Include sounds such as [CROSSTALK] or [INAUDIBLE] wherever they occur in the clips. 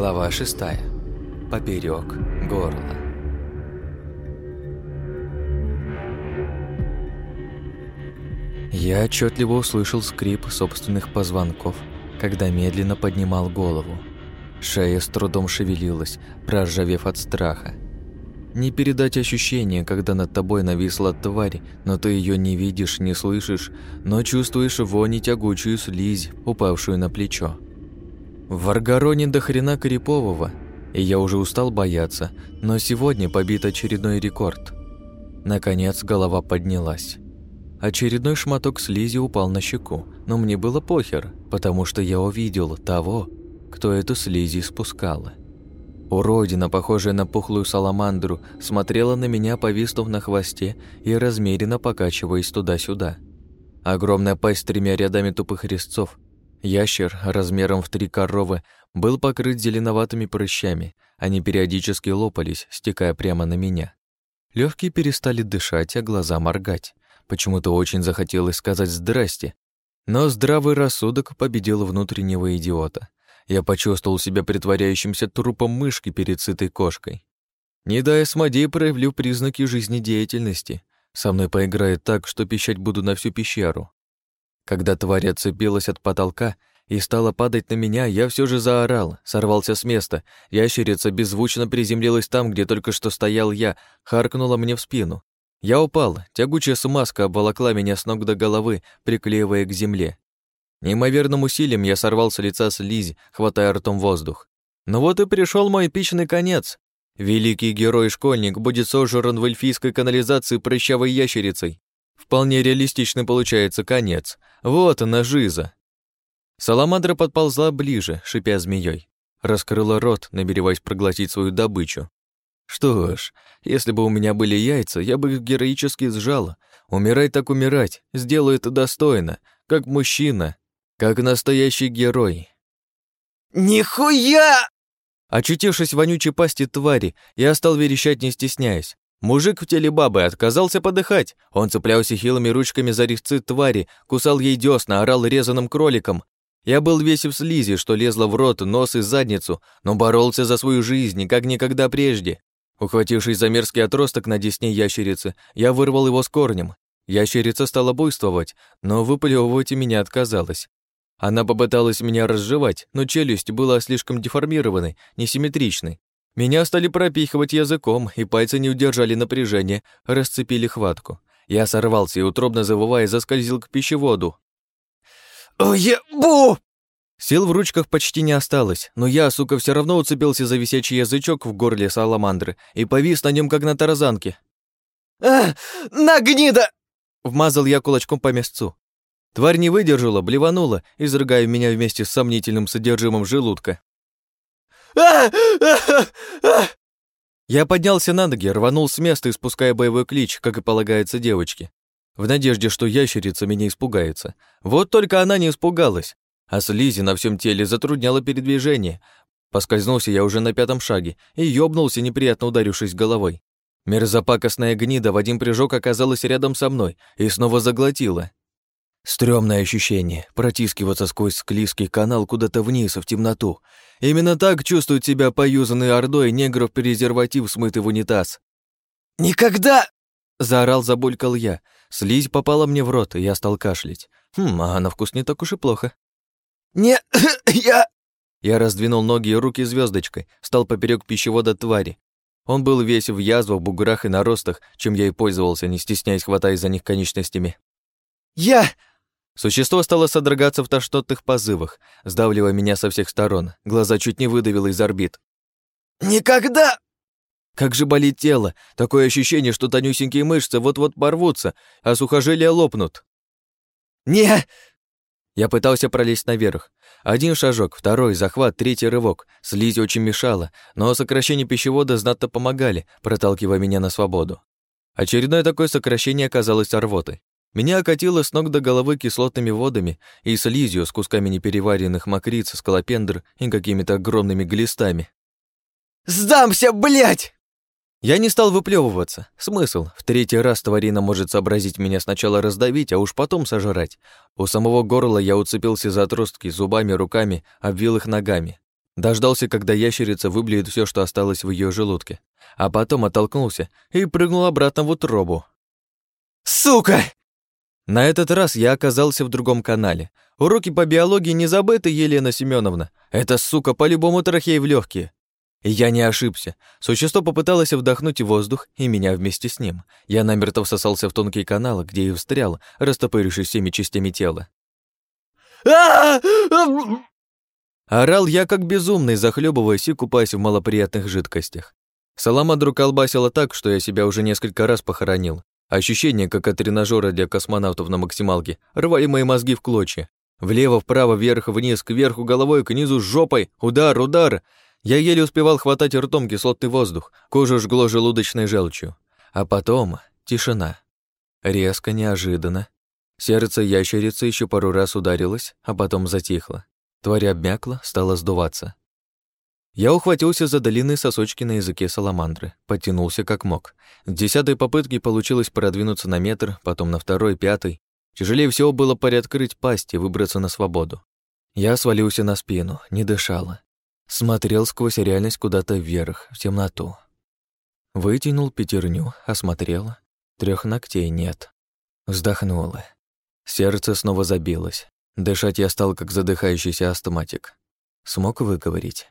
Глава шестая. Поперек горла. Я отчетливо услышал скрип собственных позвонков, когда медленно поднимал голову. Шея с трудом шевелилась, проржавев от страха. Не передать ощущение, когда над тобой нависла тварь, но ты ее не видишь, не слышишь, но чувствуешь вони тягучую слизь, упавшую на плечо. В Аргароне до хрена Крипового, и я уже устал бояться, но сегодня побит очередной рекорд. Наконец голова поднялась. Очередной шматок слизи упал на щеку, но мне было похер, потому что я увидел того, кто эту слизи спускала. Уродина, похожая на пухлую саламандру, смотрела на меня, повиснув на хвосте и размеренно покачиваясь туда-сюда. Огромная пасть с тремя рядами тупых резцов. Ящер размером в три коровы был покрыт зеленоватыми прыщами. Они периодически лопались, стекая прямо на меня. Легкие перестали дышать, а глаза моргать. Почему-то очень захотелось сказать «здрасте». Но здравый рассудок победил внутреннего идиота. Я почувствовал себя притворяющимся трупом мышки перед сытой кошкой. Не дай Асмодей проявлю признаки жизнедеятельности. Со мной поиграет так, что пищать буду на всю пещеру. Когда тварь отцепилась от потолка и стала падать на меня, я все же заорал, сорвался с места. Ящерица беззвучно приземлилась там, где только что стоял я, харкнула мне в спину. Я упал, тягучая смазка обволокла меня с ног до головы, приклеивая к земле. Неимоверным усилием я сорвал с лица слизь, хватая ртом воздух. Но вот и пришел мой эпичный конец. Великий герой-школьник будет сожран в эльфийской канализации прыщавой ящерицей. Вполне реалистичный получается конец. Вот она, жиза. Саламандра подползла ближе, шипя змеей. Раскрыла рот, намереваясь проглотить свою добычу. Что ж, если бы у меня были яйца, я бы их героически сжала. Умирать так умирать, сделаю это достойно, как мужчина, как настоящий герой. «Нихуя!» Очутившись в вонючей пасти твари, я стал верещать, не стесняясь. Мужик в теле бабы отказался подыхать. Он цеплялся хилыми ручками за резцы твари, кусал ей десна, орал резаным кроликом. Я был весь в слизи, что лезла в рот, нос и задницу, но боролся за свою жизнь, как никогда прежде. Ухватившись за мерзкий отросток на десне ящерицы, я вырвал его с корнем. Ящерица стала буйствовать, но выплевывать и меня отказалась. Она попыталась меня разжевать, но челюсть была слишком деформированной, несимметричной. Меня стали пропихивать языком, и пальцы не удержали напряжения, расцепили хватку. Я сорвался и, утробно завывая, заскользил к пищеводу. «Ебу!» Сил в ручках почти не осталось, но я, сука, все равно уцепился за висячий язычок в горле саламандры и повис на нем как на тарзанке. «А, на гнида!» Вмазал я кулачком по мясцу. Тварь не выдержала, блеванула, изрыгая меня вместе с сомнительным содержимым желудка. Я поднялся на ноги, рванул с места, испуская боевой клич, как и полагается девочке. В надежде, что ящерица меня испугается. Вот только она не испугалась, а слизи на всем теле затрудняла передвижение. Поскользнулся я уже на пятом шаге и ёбнулся, неприятно ударившись головой. Мерзопакостная гнида в один прыжок оказалась рядом со мной и снова заглотила. Стрёмное ощущение — протискиваться сквозь склизкий канал куда-то вниз, в темноту. Именно так чувствует себя поюзанный ордой негров презерватив, смытый в унитаз. «Никогда!» — заорал, забулькал я. Слизь попала мне в рот, и я стал кашлять. Хм, а на вкус не так уж и плохо. «Не... [COUGHS] я...» Я раздвинул ноги и руки звездочкой, стал поперек пищевода твари. Он был весь в язвах, буграх и наростах, чем я и пользовался, не стесняясь, хватаясь за них конечностями. «Я...» Существо стало содрогаться в тошнотных позывах, сдавливая меня со всех сторон. Глаза чуть не выдавило из орбит. «Никогда!» Как же болит тело! Такое ощущение, что тонюсенькие мышцы вот-вот порвутся, а сухожилия лопнут. «Не...» Я пытался пролезть наверх. Один шажок, второй, захват, третий рывок. Слизь очень мешала, но сокращение пищевода знатно помогали, проталкивая меня на свободу. Очередное такое сокращение оказалось рвотой. Меня окатило с ног до головы кислотными водами и слизью с кусками непереваренных мокриц, скалопендр и какими-то огромными глистами. «Сдамся, блядь!» Я не стал выплевываться. Смысл? В третий раз тварина может сообразить меня сначала раздавить, а уж потом сожрать. У самого горла я уцепился за отростки зубами, руками, обвил их ногами. Дождался, когда ящерица выблюет все, что осталось в ее желудке, а потом оттолкнулся и прыгнул обратно в утробу. «Сука!» На этот раз я оказался в другом канале. Уроки по биологии не забыты, Елена Семеновна. Эта сука по-любому трахей в легкие. И я не ошибся. Существо попыталось вдохнуть воздух, и меня вместе с ним. Я намертво всосался в тонкий канал, где и встрял, растопырившись всеми частями тела. Орал я как безумный, захлебываясь и купаясь в малоприятных жидкостях. Саламандру колбасила так, что я себя уже несколько раз похоронил. Ощущение, как от тренажера для космонавтов на максималке, рвали мои мозги в клочья. Влево, вправо, вверх, вниз, кверху головой, к низу, жопой. Удар, удар. Я еле успевал хватать ртом кислотный воздух. Кожу жгло желудочной желчью. А потом тишина. Резко, неожиданно. Сердце ящерицы еще пару раз ударилось, а потом затихло. Тварь обмякла, стала сдуваться. Я ухватился за долины сосочки на языке саламандры, потянулся как мог. С десятой попытки получилось продвинуться на метр, потом на второй, пятый. Тяжелее всего было приоткрыть пасть и выбраться на свободу. Я свалился на спину, не дышала. Смотрел сквозь реальность куда-то вверх, в темноту. Вытянул пятерню, осмотрел. Трех ногтей нет. Вздохнула. Сердце снова забилось. Дышать я стал, как задыхающийся астматик. Смог выговорить.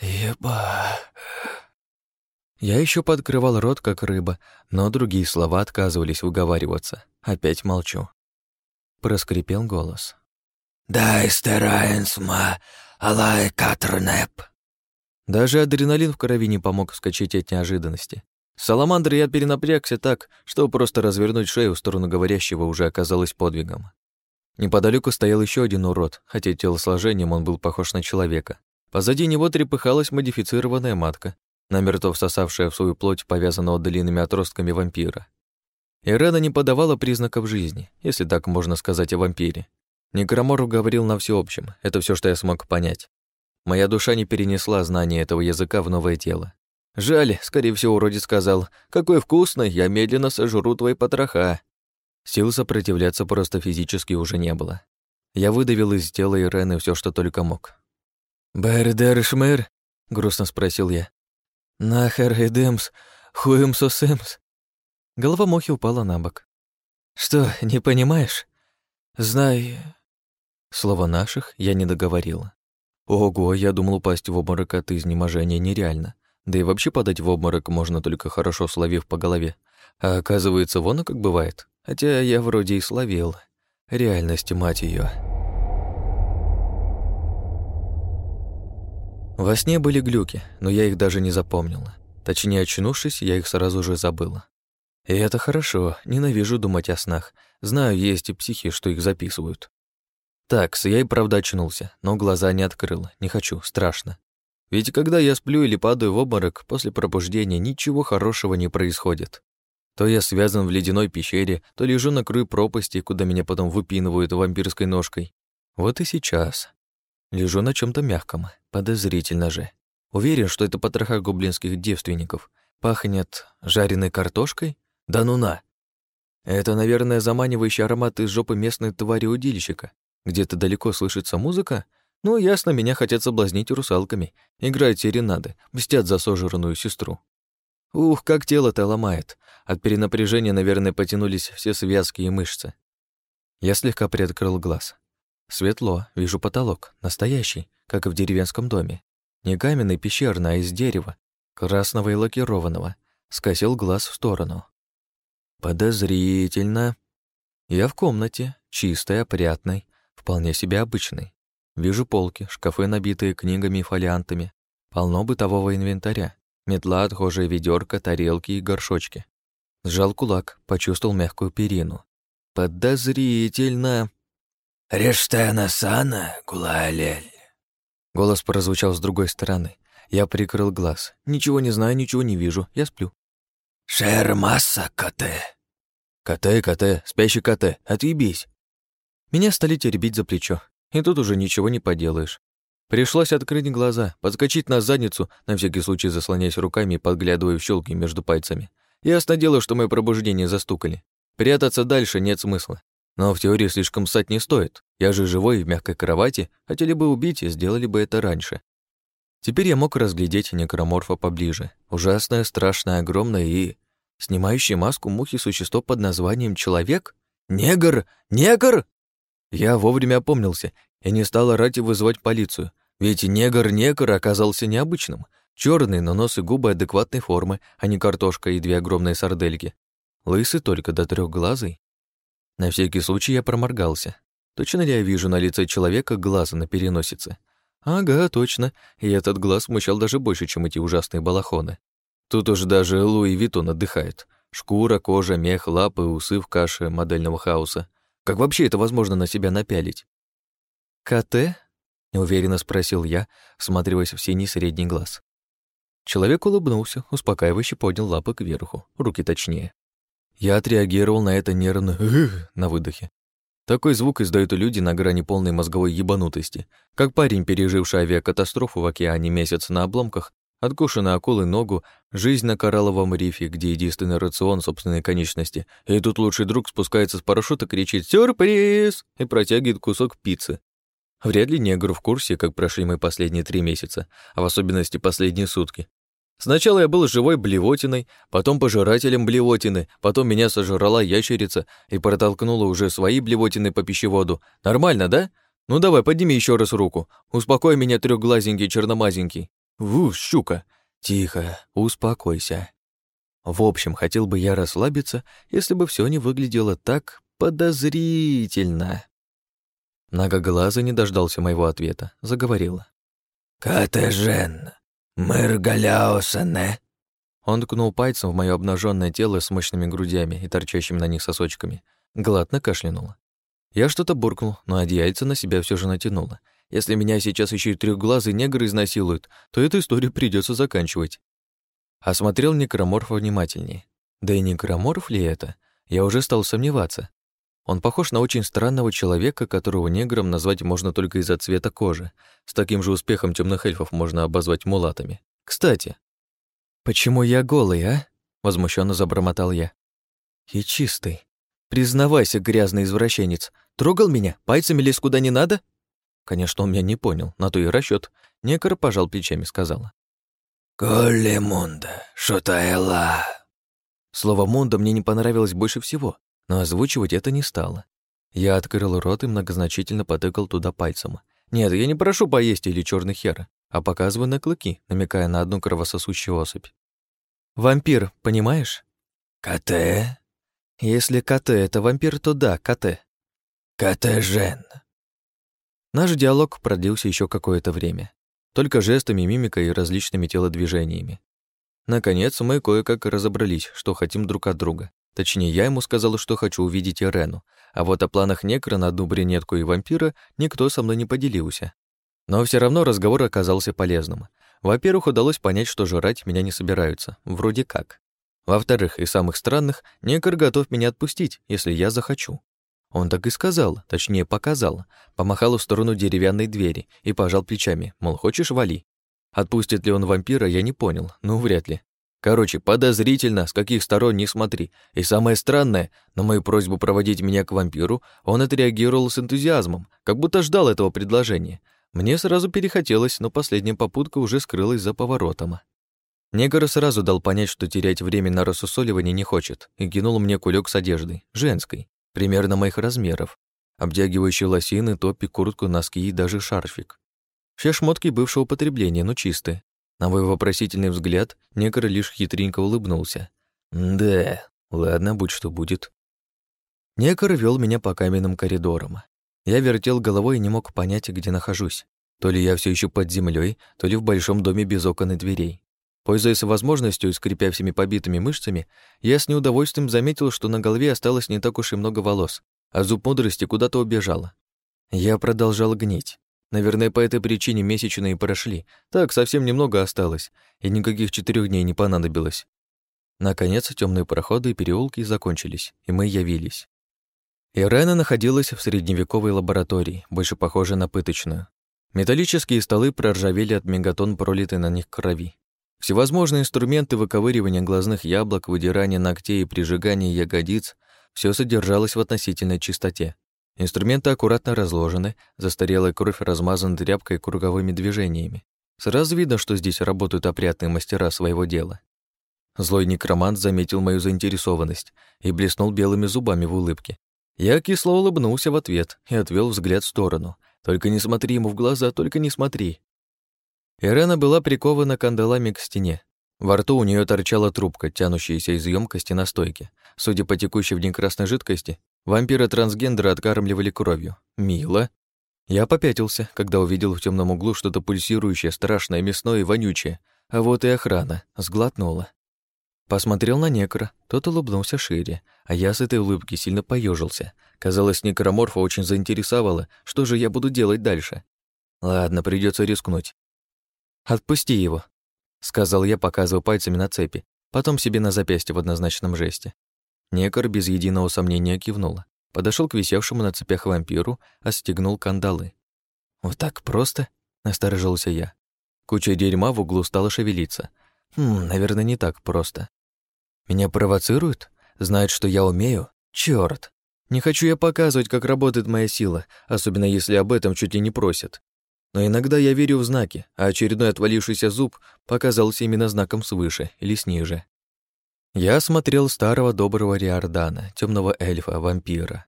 «Еба...» Я еще подкрывал рот, как рыба, но другие слова отказывались выговариваться. Опять молчу. Проскрипел голос. «Дай стераенсма, алай катрнеп». Даже адреналин в крови не помог вскочить от неожиданности. Саламандр я перенапрягся так, что просто развернуть шею в сторону говорящего уже оказалось подвигом. Неподалеку стоял еще один урод, хотя телосложением он был похож на человека. Позади него трепыхалась модифицированная матка, намертво всосавшая в свою плоть повязанного длинными отростками вампира. Ирена не подавала признаков жизни, если так можно сказать о вампире. Некромор говорил на всеобщем, это все, что я смог понять. Моя душа не перенесла знания этого языка в новое тело. Жаль, скорее всего, уродец сказал, «Какой вкусный, я медленно сожру твои потроха». Сил сопротивляться просто физически уже не было. Я выдавил из тела Ирены все, что только мог. «Бердер шмыр?» — грустно спросил я. «Нахер эдемс, хуемсосемс». Голова Мохи упала на бок. «Что, не понимаешь? Знай...» Слово «наших» я не договорила. Ого, я думал, упасть в обморок от изнеможения нереально. Да и вообще падать в обморок можно только хорошо словив по голове. А оказывается, вон как бывает. Хотя я вроде и словил. Реальность, мать ее. Во сне были глюки, но я их даже не запомнила. Точнее, очнувшись, я их сразу же забыла. И это хорошо, ненавижу думать о снах. Знаю, есть и психи, что их записывают. Так, я и правда очнулся, но глаза не открыл, не хочу, страшно. Ведь когда я сплю или падаю в обморок, после пробуждения ничего хорошего не происходит. То я связан в ледяной пещере, то лежу на краю пропасти, куда меня потом выпинывают вампирской ножкой. Вот и сейчас. Лежу на чем то мягком, подозрительно же. Уверен, что это потроха гоблинских девственников. Пахнет жареной картошкой? Да ну на! Это, наверное, заманивающий аромат из жопы местной твари-удильщика. Где-то далеко слышится музыка? Ну, ясно, меня хотят соблазнить русалками. Играют серенады, мстят за сожранную сестру. Ух, как тело-то ломает. От перенапряжения, наверное, потянулись все связки и мышцы. Я слегка приоткрыл глаз. Светло, вижу потолок, настоящий, как и в деревенском доме. Не каменный, пещерный, а из дерева, красного и лакированного. Скосил глаз в сторону. Подозрительно. Я в комнате, чистой, опрятной, вполне себе обычной. Вижу полки, шкафы, набитые книгами и фолиантами. Полно бытового инвентаря. Метла, отхожая ведерко, тарелки и горшочки. Сжал кулак, почувствовал мягкую перину. Подозрительно. «Рештена сана, гулалель». Голос прозвучал с другой стороны. Я прикрыл глаз. Ничего не знаю, ничего не вижу. Я сплю. «Шермаса, коте». «Коте, коте, спящий коте, отъебись». Меня стали теребить за плечо. И тут уже ничего не поделаешь. Пришлось открыть глаза, подскочить на задницу, на всякий случай заслоняясь руками и подглядывая в щелки между пальцами. Ясно дело, что мое пробуждение застукали. Прятаться дальше нет смысла. Но в теории слишком ссать не стоит. Я же живой в мягкой кровати. Хотели бы убить, и сделали бы это раньше. Теперь я мог разглядеть некроморфа поближе. Ужасное, страшное, огромное и... Снимающее маску мухи существо под названием «Человек»? Негр! Негр! Я вовремя опомнился и не стал орать и вызвать полицию. Ведь негр-негр оказался необычным. Черный, но нос и губы адекватной формы, а не картошка и две огромные сардельки. Лысый только до трехглазый. На всякий случай я проморгался. Точно ли я вижу на лице человека глаза на переносице? Ага, точно. И этот глаз смущал даже больше, чем эти ужасные балахоны. Тут уж даже Луи Витон отдыхает. Шкура, кожа, мех, лапы, усы в каше модельного хаоса. Как вообще это возможно на себя напялить? «КТ?» — неуверенно спросил я, всматриваясь в синий средний глаз. Человек улыбнулся, успокаивающе поднял лапы кверху, руки точнее. Я отреагировал на это нервно на выдохе. Такой звук издают люди на грани полной мозговой ебанутости, как парень, переживший авиакатастрофу в океане месяц на обломках, откушенная акулы ногу, жизнь на коралловом рифе, где единственный рацион собственной конечности, и тут лучший друг спускается с парашюта, кричит «Сюрприз!» и протягивает кусок пиццы. Вряд ли негр в курсе, как прошли мои последние три месяца, а в особенности последние сутки. Сначала я был живой блевотиной, потом пожирателем блевотины, потом меня сожрала ящерица и протолкнула уже свои блевотины по пищеводу. Нормально, да? Ну давай, подними еще раз руку. Успокой меня, трехглазенький черномазенький. Ву, щука. Тихо, успокойся. В общем, хотел бы я расслабиться, если бы все не выглядело так подозрительно. Многоглазый не дождался моего ответа, заговорила. «Катежен, «Мэргаляосане!» Он ткнул пальцем в мое обнаженное тело с мощными грудями и торчащими на них сосочками. Гладно кашлянула. Я что-то буркнул, но одеяльце на себя все же натянуло. Если меня сейчас еще и трехглазый негр изнасилуют, то эту историю придется заканчивать. Осмотрел некроморфа внимательнее. Да и некроморф ли это? Я уже стал сомневаться. Он похож на очень странного человека, которого негром назвать можно только из-за цвета кожи. С таким же успехом темных эльфов можно обозвать мулатами. Кстати, почему я голый, а? возмущенно забормотал я. И чистый. Признавайся, грязный извращенец. Трогал меня? Пальцами лез куда не надо? Конечно, он меня не понял, на то и расчет. Некор пожал плечами, сказала. «Колли Мунда, шутаэла». Слово «мунда» мне не понравилось больше всего но озвучивать это не стало. Я открыл рот и многозначительно потыкал туда пальцем. Нет, я не прошу поесть или черный хер, а показываю на клыки, намекая на одну кровососущую особь. «Вампир, понимаешь?» «КТ?» «Если КТ — это вампир, то да, КТ». «КТ-жен». Наш диалог продлился еще какое-то время. Только жестами, мимикой и различными телодвижениями. Наконец, мы кое-как разобрались, что хотим друг от друга, Точнее, я ему сказал, что хочу увидеть Ирену, а вот о планах Некра на одну брюнетку и вампира никто со мной не поделился. Но все равно разговор оказался полезным. Во-первых, удалось понять, что жрать меня не собираются, вроде как. Во-вторых, и самых странных, Некр готов меня отпустить, если я захочу. Он так и сказал, точнее показал, помахал в сторону деревянной двери и пожал плечами, мол, хочешь, вали. Отпустит ли он вампира, я не понял, ну, вряд ли. Короче, подозрительно, с каких сторон не смотри. И самое странное, на мою просьбу проводить меня к вампиру, он отреагировал с энтузиазмом, как будто ждал этого предложения. Мне сразу перехотелось, но последняя попутка уже скрылась за поворотом. Негр сразу дал понять, что терять время на рассусоливание не хочет, и кинул мне кулек с одеждой, женской, примерно моих размеров, обтягивающие лосины, топик, куртку, носки и даже шарфик. Все шмотки бывшего употребления, но чистые, на мой вопросительный взгляд Некор лишь хитренько улыбнулся. «Да, ладно, будь что будет». Некор вел меня по каменным коридорам. Я вертел головой и не мог понять, где нахожусь. То ли я все еще под землей, то ли в большом доме без окон и дверей. Пользуясь возможностью и скрипя всеми побитыми мышцами, я с неудовольствием заметил, что на голове осталось не так уж и много волос, а зуб мудрости куда-то убежал. Я продолжал гнить. Наверное, по этой причине месячные прошли. Так, совсем немного осталось, и никаких четырех дней не понадобилось. Наконец, темные проходы и переулки закончились, и мы явились. Ирена находилась в средневековой лаборатории, больше похожей на пыточную. Металлические столы проржавели от мегатон пролитой на них крови. Всевозможные инструменты выковыривания глазных яблок, выдирания ногтей и прижигания ягодиц — все содержалось в относительной чистоте. Инструменты аккуратно разложены, застарелая кровь размазана тряпкой круговыми движениями. Сразу видно, что здесь работают опрятные мастера своего дела. Злой некромант заметил мою заинтересованность и блеснул белыми зубами в улыбке. Я кисло улыбнулся в ответ и отвел взгляд в сторону. «Только не смотри ему в глаза, только не смотри». Ирена была прикована кандалами к стене. Во рту у нее торчала трубка, тянущаяся из емкости на стойке. Судя по текущей в ней красной жидкости, вампира-трансгендера откармливали кровью. Мило. Я попятился, когда увидел в темном углу что-то пульсирующее, страшное, мясное и вонючее. А вот и охрана. Сглотнула. Посмотрел на некро, тот улыбнулся шире, а я с этой улыбки сильно поежился. Казалось, некроморфа очень заинтересовало, что же я буду делать дальше. Ладно, придется рискнуть. «Отпусти его», — сказал я, показывая пальцами на цепи, потом себе на запястье в однозначном жесте. Некор без единого сомнения кивнула подошел к висевшему на цепях вампиру, отстегнул кандалы. «Вот так просто?» — насторожился я. Куча дерьма в углу стала шевелиться. Хм, наверное, не так просто. Меня провоцируют? Знают, что я умею? Чёрт! Не хочу я показывать, как работает моя сила, особенно если об этом чуть и не просят. Но иногда я верю в знаки, а очередной отвалившийся зуб показался именно знаком свыше или снизу. Я смотрел старого доброго Риордана, темного эльфа, вампира.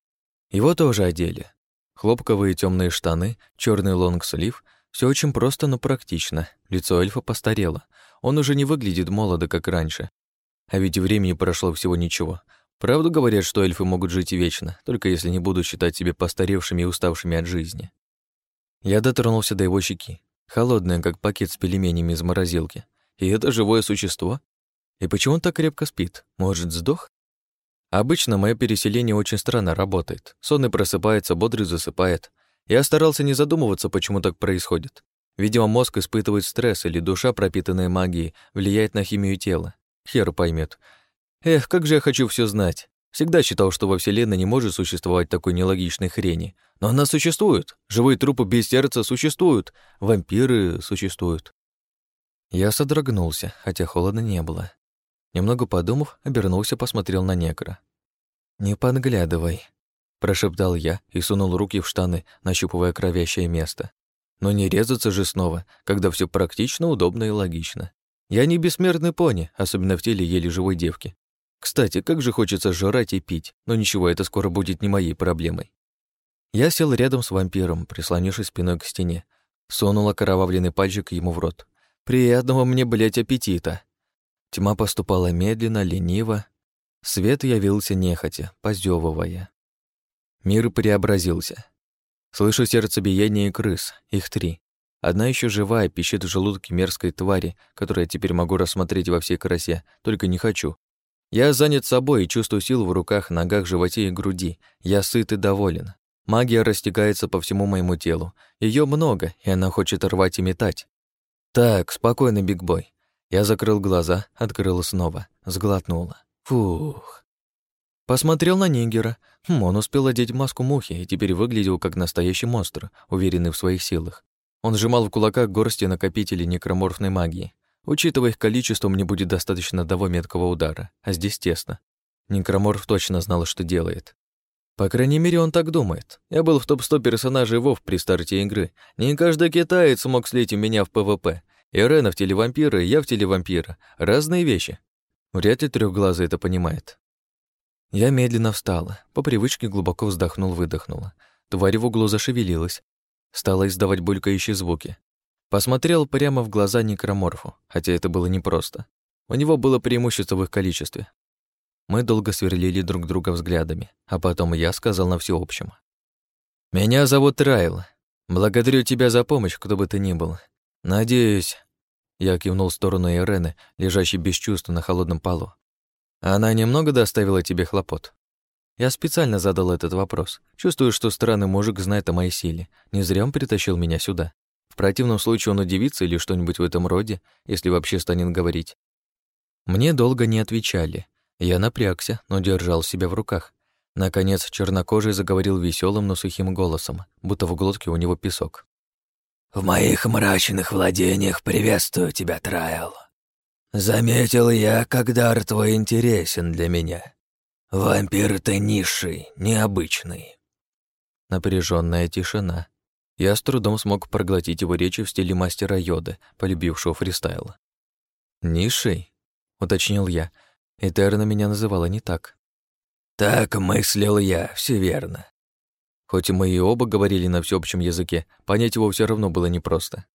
Его тоже одели. Хлопковые темные штаны, черный лонгслив — все очень просто, но практично. Лицо эльфа постарело. Он уже не выглядит молодо, как раньше. А ведь времени прошло всего ничего. Правду говорят, что эльфы могут жить вечно, только если не будут считать себя постаревшими и уставшими от жизни. Я дотронулся до его щеки, холодная, как пакет с пельменями из морозилки. И это живое существо? И почему он так крепко спит? Может, сдох? Обычно мое переселение очень странно работает. Сонный просыпается, бодрый засыпает. Я старался не задумываться, почему так происходит. Видимо, мозг испытывает стресс или душа, пропитанная магией, влияет на химию тела. Хер поймет. Эх, как же я хочу все знать. Всегда считал, что во Вселенной не может существовать такой нелогичной хрени. Но она существует. Живые трупы без сердца существуют. Вампиры существуют. Я содрогнулся, хотя холодно не было. Немного подумав, обернулся, посмотрел на негра. «Не подглядывай», — прошептал я и сунул руки в штаны, нащупывая кровящее место. Но не резаться же снова, когда все практично, удобно и логично. Я не бессмертный пони, особенно в теле еле живой девки. Кстати, как же хочется жрать и пить, но ничего, это скоро будет не моей проблемой. Я сел рядом с вампиром, прислонившись спиной к стене, сунул окровавленный пальчик ему в рот. Приятного мне, блять, аппетита. Тьма поступала медленно, лениво. Свет явился нехотя, позевывая. Мир преобразился. Слышу сердцебиение крыс, их три. Одна еще живая, пищит в желудке мерзкой твари, которую я теперь могу рассмотреть во всей красе, только не хочу. Я занят собой и чувствую силу в руках, ногах, животе и груди. Я сыт и доволен. Магия растекается по всему моему телу. Ее много, и она хочет рвать и метать. Так, спокойно, бигбой. Я закрыл глаза, открыл снова, сглотнула. Фух. Посмотрел на Нигера. Хм, он успел одеть маску мухи и теперь выглядел как настоящий монстр, уверенный в своих силах. Он сжимал в кулаках горсти накопителей некроморфной магии. Учитывая их количество, мне будет достаточно одного меткого удара, а здесь тесно. Некроморф точно знал, что делает. По крайней мере, он так думает. Я был в топ-100 персонажей ВОВ при старте игры. Не каждый китаец мог слить у меня в ПВП, Ирена в теле вампира, я в теле вампира. Разные вещи. Вряд ли трехглазый это понимает. Я медленно встала, по привычке глубоко вздохнул-выдохнула. Тварь в углу зашевелилась, стала издавать булькающие звуки. Посмотрел прямо в глаза некроморфу, хотя это было непросто. У него было преимущество в их количестве. Мы долго сверлили друг друга взглядами, а потом я сказал на всеобщем. «Меня зовут Райл. Благодарю тебя за помощь, кто бы ты ни был. «Надеюсь...» Я кивнул в сторону Ирены, лежащей без чувств на холодном полу. «Она немного доставила тебе хлопот?» Я специально задал этот вопрос. Чувствую, что странный мужик знает о моей силе. Не зря он притащил меня сюда. В противном случае он удивится или что-нибудь в этом роде, если вообще станет говорить. Мне долго не отвечали. Я напрягся, но держал себя в руках. Наконец, чернокожий заговорил веселым, но сухим голосом, будто в глотке у него песок. В моих мрачных владениях приветствую тебя, Трайл. Заметил я, как дар твой интересен для меня. Вампир ты низший, необычный. Напряженная тишина. Я с трудом смог проглотить его речи в стиле мастера Йоды, полюбившего фристайл. «Низший?» — уточнил я. Этерна меня называла не так. «Так мыслил я, все верно». Хоть мы и оба говорили на всеобщем языке, понять его все равно было непросто.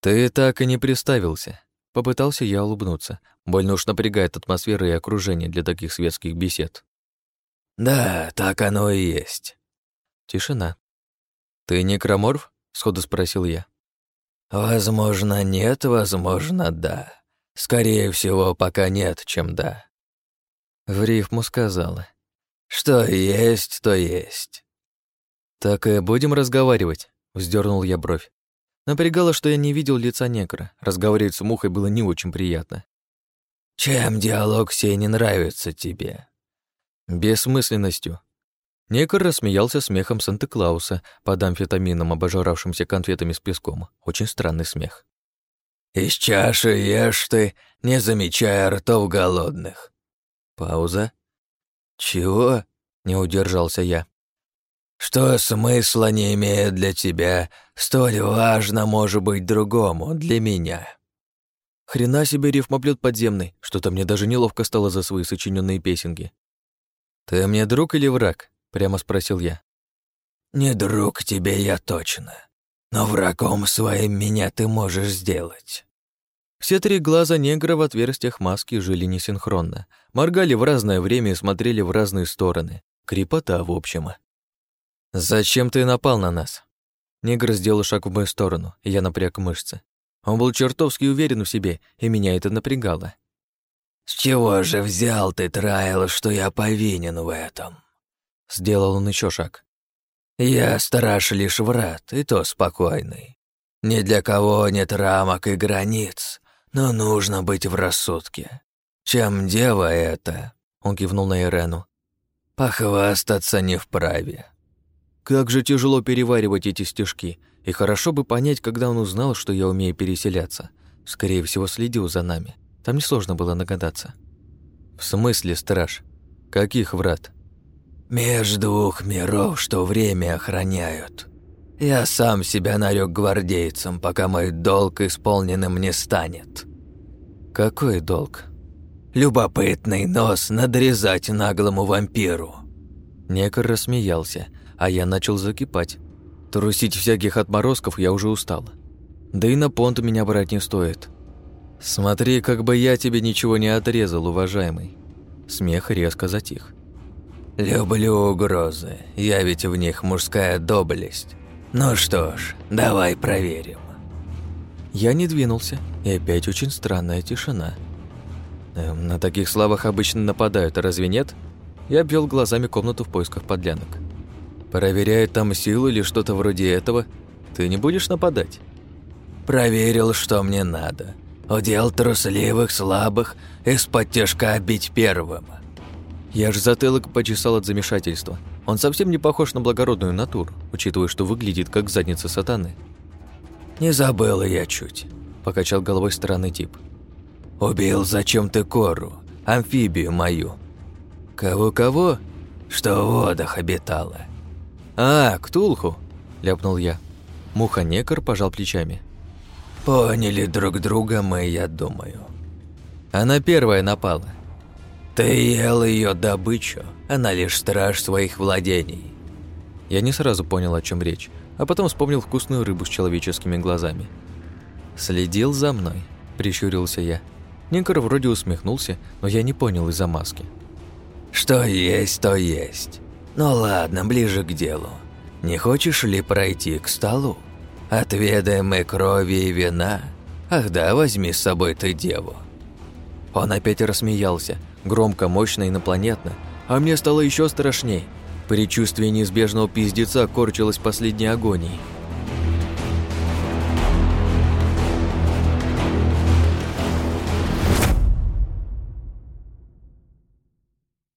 «Ты так и не представился», — попытался я улыбнуться. Больно уж напрягает атмосфера и окружение для таких светских бесед. «Да, так оно и есть». Тишина. «Ты некроморф?» — сходу спросил я. «Возможно, нет, возможно, да. Скорее всего, пока нет, чем да». В рифму сказала. «Что есть, то есть». «Так и будем разговаривать», — вздернул я бровь. Напрягало, что я не видел лица некра. Разговаривать с мухой было не очень приятно. «Чем диалог сей не нравится тебе?» «Бессмысленностью», Некор рассмеялся смехом Санта-Клауса под амфетамином, обожравшимся конфетами с песком. Очень странный смех. «Из чаши ешь ты, не замечая ртов голодных». Пауза. «Чего?» — не удержался я. «Что смысла не имеет для тебя, столь важно может быть другому, для меня». Хрена себе рифмоплет подземный, что-то мне даже неловко стало за свои сочиненные песенки. «Ты мне друг или враг?» Прямо спросил я. «Не друг тебе я точно, но врагом своим меня ты можешь сделать». Все три глаза негра в отверстиях маски жили несинхронно, моргали в разное время и смотрели в разные стороны. Крепота, в общем. «Зачем ты напал на нас?» Негр сделал шаг в мою сторону, и я напряг мышцы. Он был чертовски уверен в себе, и меня это напрягало. «С чего же взял ты, Трайл, что я повинен в этом?» Сделал он еще шаг. «Я страж лишь врат, и то спокойный. Ни для кого нет рамок и границ, но нужно быть в рассудке. Чем дева это?» Он кивнул на Ирену. «Похвастаться не вправе». Как же тяжело переваривать эти стежки, и хорошо бы понять, когда он узнал, что я умею переселяться. Скорее всего, следил за нами. Там несложно было догадаться. «В смысле, страж? Каких врат?» Меж двух миров, что время охраняют. Я сам себя нарек гвардейцем, пока мой долг исполненным не станет. Какой долг? Любопытный нос надрезать наглому вампиру. Некор рассмеялся, а я начал закипать. Трусить всяких отморозков я уже устал. Да и на понт меня брать не стоит. Смотри, как бы я тебе ничего не отрезал, уважаемый. Смех резко затих. «Люблю угрозы, я ведь в них мужская доблесть. Ну что ж, давай проверим». Я не двинулся, и опять очень странная тишина. Эм, на таких словах обычно нападают, разве нет? Я обвел глазами комнату в поисках подлянок. Проверяют там силу или что-то вроде этого. Ты не будешь нападать? Проверил, что мне надо. Удел трусливых, слабых, из-под тяжка бить первым. Я ж затылок почесал от замешательства. Он совсем не похож на благородную натуру, учитывая, что выглядит как задница сатаны. «Не забыла я чуть», – покачал головой странный тип. «Убил зачем ты кору, амфибию мою». «Кого-кого?» «Что в водах обитала». «А, Ктулху», – ляпнул я. Муха-некор пожал плечами. «Поняли друг друга мы, я думаю». Она первая напала. «Ты ел ее добычу, она лишь страж своих владений». Я не сразу понял, о чем речь, а потом вспомнил вкусную рыбу с человеческими глазами. «Следил за мной», – прищурился я. Никор вроде усмехнулся, но я не понял из-за маски. «Что есть, то есть. Ну ладно, ближе к делу. Не хочешь ли пройти к столу? Отведаем мы крови и вина. Ах да, возьми с собой ты деву». Он опять рассмеялся, громко, мощно, инопланетно, а мне стало еще страшней. Предчувствие неизбежного пиздеца корчилось последней агонией.